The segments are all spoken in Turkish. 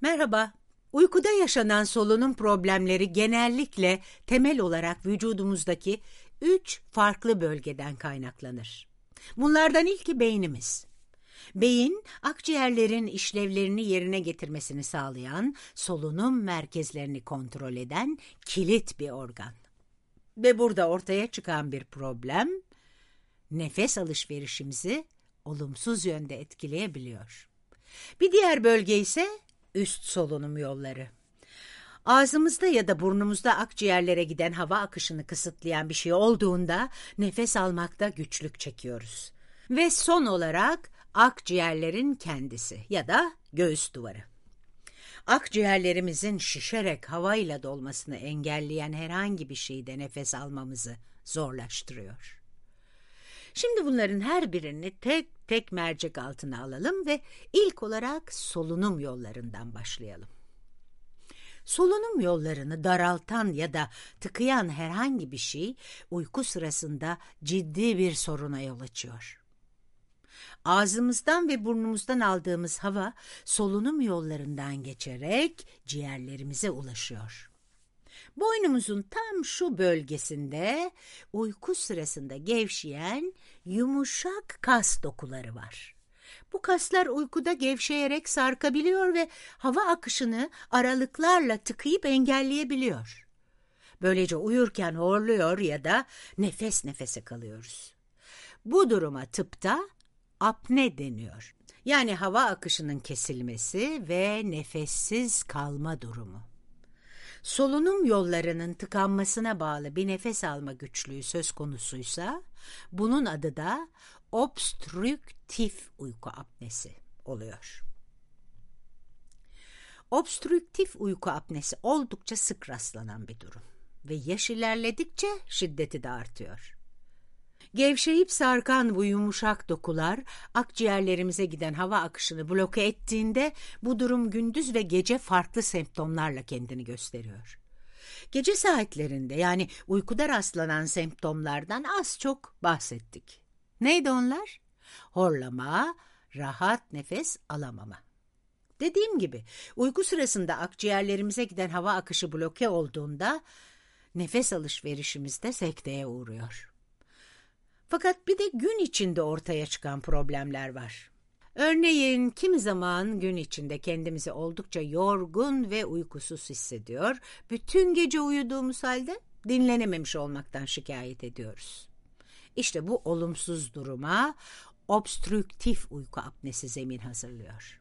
Merhaba. Uykuda yaşanan solunum problemleri genellikle temel olarak vücudumuzdaki üç farklı bölgeden kaynaklanır. Bunlardan ilki beynimiz. Beyin, akciğerlerin işlevlerini yerine getirmesini sağlayan, solunum merkezlerini kontrol eden kilit bir organ. Ve burada ortaya çıkan bir problem, nefes alışverişimizi olumsuz yönde etkileyebiliyor. Bir diğer bölge ise üst solunum yolları. Ağzımızda ya da burnumuzda akciğerlere giden hava akışını kısıtlayan bir şey olduğunda nefes almakta güçlük çekiyoruz. Ve son olarak akciğerlerin kendisi ya da göğüs duvarı. Akciğerlerimizin şişerek havayla dolmasını engelleyen herhangi bir şeyde nefes almamızı zorlaştırıyor. Şimdi bunların her birini tek tek mercek altına alalım ve ilk olarak solunum yollarından başlayalım. Solunum yollarını daraltan ya da tıkayan herhangi bir şey uyku sırasında ciddi bir soruna yol açıyor. Ağzımızdan ve burnumuzdan aldığımız hava solunum yollarından geçerek ciğerlerimize ulaşıyor. Boynumuzun tam şu bölgesinde uyku sırasında gevşeyen yumuşak kas dokuları var. Bu kaslar uykuda gevşeyerek sarkabiliyor ve hava akışını aralıklarla tıkayıp engelleyebiliyor. Böylece uyurken horluyor ya da nefes nefese kalıyoruz. Bu duruma tıpta apne deniyor. Yani hava akışının kesilmesi ve nefessiz kalma durumu. Solunum yollarının tıkanmasına bağlı bir nefes alma güçlüğü söz konusuysa bunun adı da obstrüktif uyku apnesi oluyor. Obstrüktif uyku apnesi oldukça sık rastlanan bir durum ve yaş ilerledikçe şiddeti de artıyor. Gevşeyip sarkan bu yumuşak dokular akciğerlerimize giden hava akışını bloke ettiğinde bu durum gündüz ve gece farklı semptomlarla kendini gösteriyor. Gece saatlerinde yani uykuda rastlanan semptomlardan az çok bahsettik. Neydi onlar? Horlama, rahat nefes alamama. Dediğim gibi uyku sırasında akciğerlerimize giden hava akışı bloke olduğunda nefes alışverişimiz de sekteye uğruyor. Fakat bir de gün içinde ortaya çıkan problemler var. Örneğin kimi zaman gün içinde kendimizi oldukça yorgun ve uykusuz hissediyor, bütün gece uyuduğumuz halde dinlenememiş olmaktan şikayet ediyoruz. İşte bu olumsuz duruma obstrüktif uyku apnesi zemin hazırlıyor.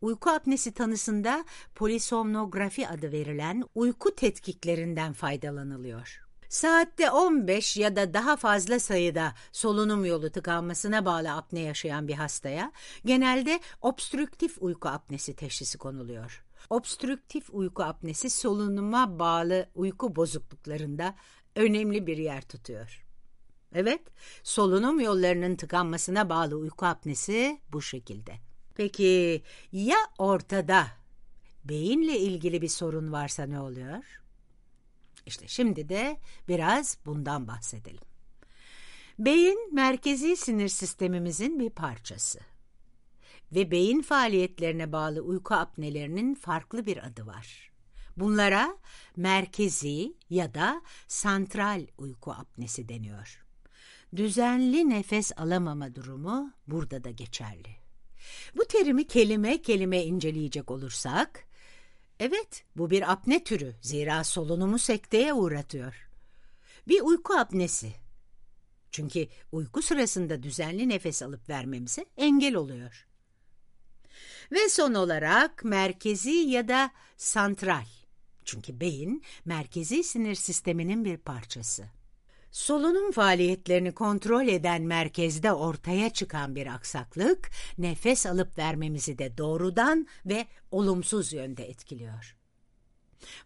Uyku apnesi tanısında polisomnografi adı verilen uyku tetkiklerinden faydalanılıyor. Saatte 15 ya da daha fazla sayıda solunum yolu tıkanmasına bağlı apne yaşayan bir hastaya genelde obstrüktif uyku apnesi teşhisi konuluyor. Obstrüktif uyku apnesi solunuma bağlı uyku bozukluklarında önemli bir yer tutuyor. Evet, solunum yollarının tıkanmasına bağlı uyku apnesi bu şekilde. Peki ya ortada beyinle ilgili bir sorun varsa ne oluyor? İşte şimdi de biraz bundan bahsedelim. Beyin merkezi sinir sistemimizin bir parçası. Ve beyin faaliyetlerine bağlı uyku apnelerinin farklı bir adı var. Bunlara merkezi ya da santral uyku apnesi deniyor. Düzenli nefes alamama durumu burada da geçerli. Bu terimi kelime kelime inceleyecek olursak, Evet, bu bir apne türü. Zira solunumu sekteye uğratıyor. Bir uyku apnesi. Çünkü uyku sırasında düzenli nefes alıp vermemize engel oluyor. Ve son olarak merkezi ya da santral. Çünkü beyin merkezi sinir sisteminin bir parçası. Solunum faaliyetlerini kontrol eden merkezde ortaya çıkan bir aksaklık, nefes alıp vermemizi de doğrudan ve olumsuz yönde etkiliyor.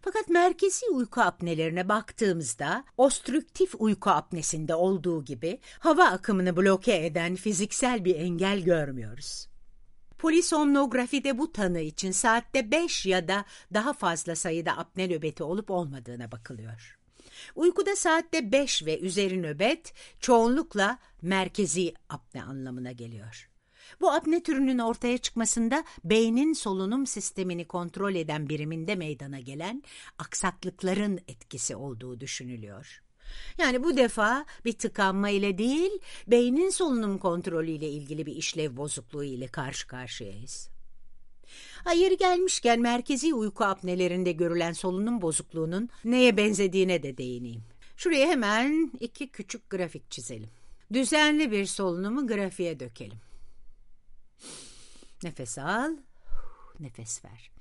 Fakat merkezi uyku apnelerine baktığımızda, ostrüktif uyku apnesinde olduğu gibi hava akımını bloke eden fiziksel bir engel görmüyoruz. Polisomnografide bu tanı için saatte 5 ya da daha fazla sayıda apne nöbeti olup olmadığına bakılıyor. Uykuda saatte 5 ve üzeri nöbet çoğunlukla merkezi apne anlamına geliyor. Bu apne türünün ortaya çıkmasında beynin solunum sistemini kontrol eden biriminde meydana gelen aksaklıkların etkisi olduğu düşünülüyor. Yani bu defa bir tıkanma ile değil, beynin solunum kontrolü ile ilgili bir işlev bozukluğu ile karşı karşıyayız. Hayır gelmişken merkezi uyku apnelerinde görülen solunum bozukluğunun neye benzediğine de değineyim. Şuraya hemen iki küçük grafik çizelim. Düzenli bir solunumu grafiğe dökelim. Nefes al, nefes ver.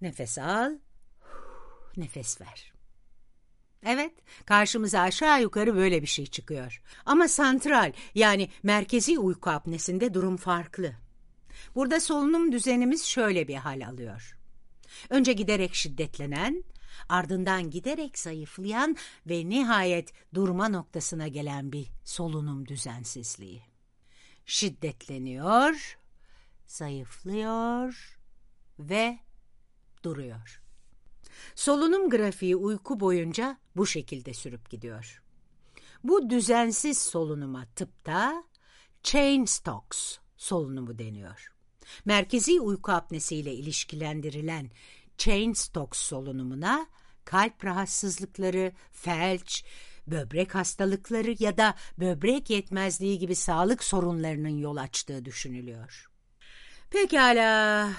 Nefes al, nefes ver. Evet, karşımıza aşağı yukarı böyle bir şey çıkıyor. Ama santral yani merkezi uyku apnesinde durum farklı. Burada solunum düzenimiz şöyle bir hal alıyor. Önce giderek şiddetlenen, ardından giderek zayıflayan ve nihayet durma noktasına gelen bir solunum düzensizliği. Şiddetleniyor, zayıflıyor ve duruyor. Solunum grafiği uyku boyunca bu şekilde sürüp gidiyor. Bu düzensiz solunuma tıpta chain stocks solunumu deniyor. Merkezi uyku apnesiyle ilişkilendirilen chain stocks solunumuna kalp rahatsızlıkları, felç, böbrek hastalıkları ya da böbrek yetmezliği gibi sağlık sorunlarının yol açtığı düşünülüyor. Pekala,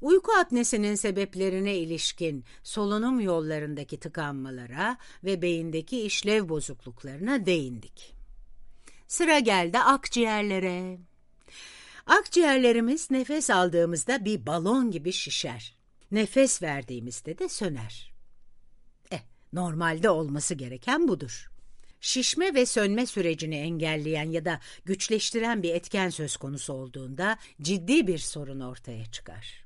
uyku apnesinin sebeplerine ilişkin solunum yollarındaki tıkanmalara ve beyindeki işlev bozukluklarına değindik. Sıra geldi akciğerlere. Akciğerlerimiz nefes aldığımızda bir balon gibi şişer. Nefes verdiğimizde de söner. Eh, normalde olması gereken budur. Şişme ve sönme sürecini engelleyen ya da güçleştiren bir etken söz konusu olduğunda ciddi bir sorun ortaya çıkar.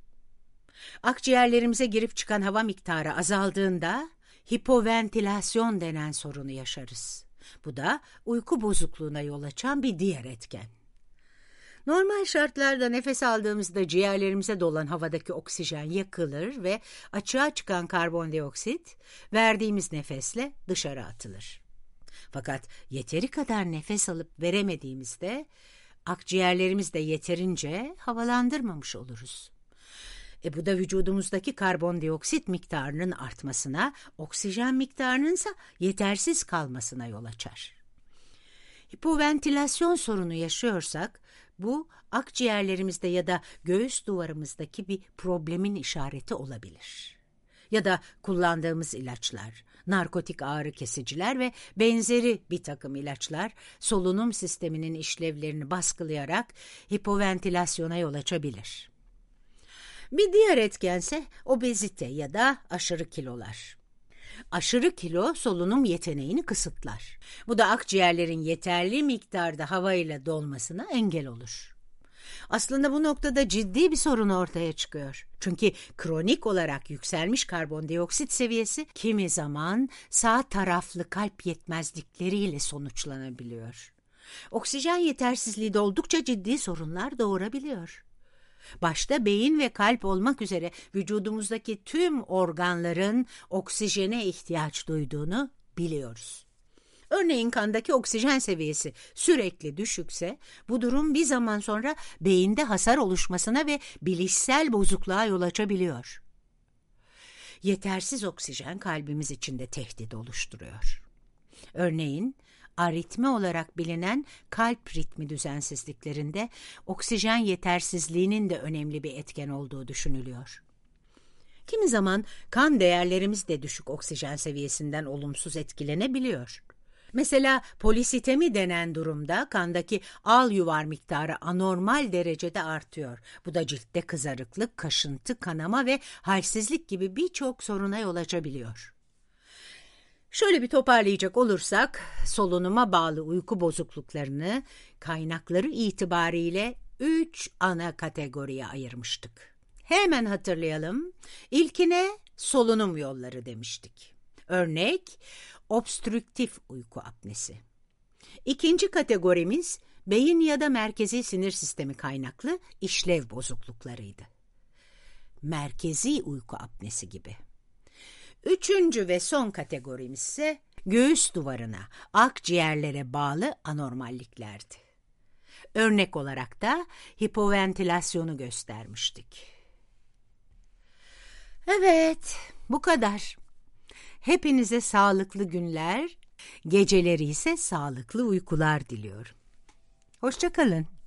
Akciğerlerimize girip çıkan hava miktarı azaldığında hipoventilasyon denen sorunu yaşarız. Bu da uyku bozukluğuna yol açan bir diğer etken. Normal şartlarda nefes aldığımızda ciğerlerimize dolan havadaki oksijen yakılır ve açığa çıkan karbondioksit verdiğimiz nefesle dışarı atılır. Fakat yeteri kadar nefes alıp veremediğimizde akciğerlerimiz de yeterince havalandırmamış oluruz. E bu da vücudumuzdaki karbondioksit miktarının artmasına, oksijen miktarının ise yetersiz kalmasına yol açar. Hipoventilasyon sorunu yaşıyorsak bu akciğerlerimizde ya da göğüs duvarımızdaki bir problemin işareti olabilir. Ya da kullandığımız ilaçlar, narkotik ağrı kesiciler ve benzeri bir takım ilaçlar solunum sisteminin işlevlerini baskılayarak hipoventilasyona yol açabilir. Bir diğer etkense obezite ya da aşırı kilolar. Aşırı kilo solunum yeteneğini kısıtlar. Bu da akciğerlerin yeterli miktarda havayla dolmasına engel olur. Aslında bu noktada ciddi bir sorun ortaya çıkıyor. Çünkü kronik olarak yükselmiş karbondioksit seviyesi kimi zaman sağ taraflı kalp yetmezlikleriyle sonuçlanabiliyor. Oksijen yetersizliği de oldukça ciddi sorunlar doğurabiliyor. Başta beyin ve kalp olmak üzere vücudumuzdaki tüm organların oksijene ihtiyaç duyduğunu biliyoruz. Örneğin kandaki oksijen seviyesi sürekli düşükse bu durum bir zaman sonra beyinde hasar oluşmasına ve bilişsel bozukluğa yol açabiliyor. Yetersiz oksijen kalbimiz için de tehdit oluşturuyor. Örneğin aritmi olarak bilinen kalp ritmi düzensizliklerinde oksijen yetersizliğinin de önemli bir etken olduğu düşünülüyor. Kimi zaman kan değerlerimiz de düşük oksijen seviyesinden olumsuz etkilenebiliyor. Mesela polisitemi denen durumda kandaki al yuvar miktarı anormal derecede artıyor. Bu da ciltte kızarıklık, kaşıntı, kanama ve halsizlik gibi birçok soruna yol açabiliyor. Şöyle bir toparlayacak olursak solunuma bağlı uyku bozukluklarını kaynakları itibariyle üç ana kategoriye ayırmıştık. Hemen hatırlayalım. İlkine solunum yolları demiştik. Örnek obstrüktif uyku apnesi. İkinci kategorimiz beyin ya da merkezi sinir sistemi kaynaklı işlev bozukluklarıydı. Merkezi uyku apnesi gibi. Üçüncü ve son kategorimiz ise göğüs duvarına, akciğerlere bağlı anormalliklerdi. Örnek olarak da hipoventilasyonu göstermiştik. Evet, bu kadar. Hepinize sağlıklı günler, geceleri ise sağlıklı uykular diliyorum. Hoşçakalın.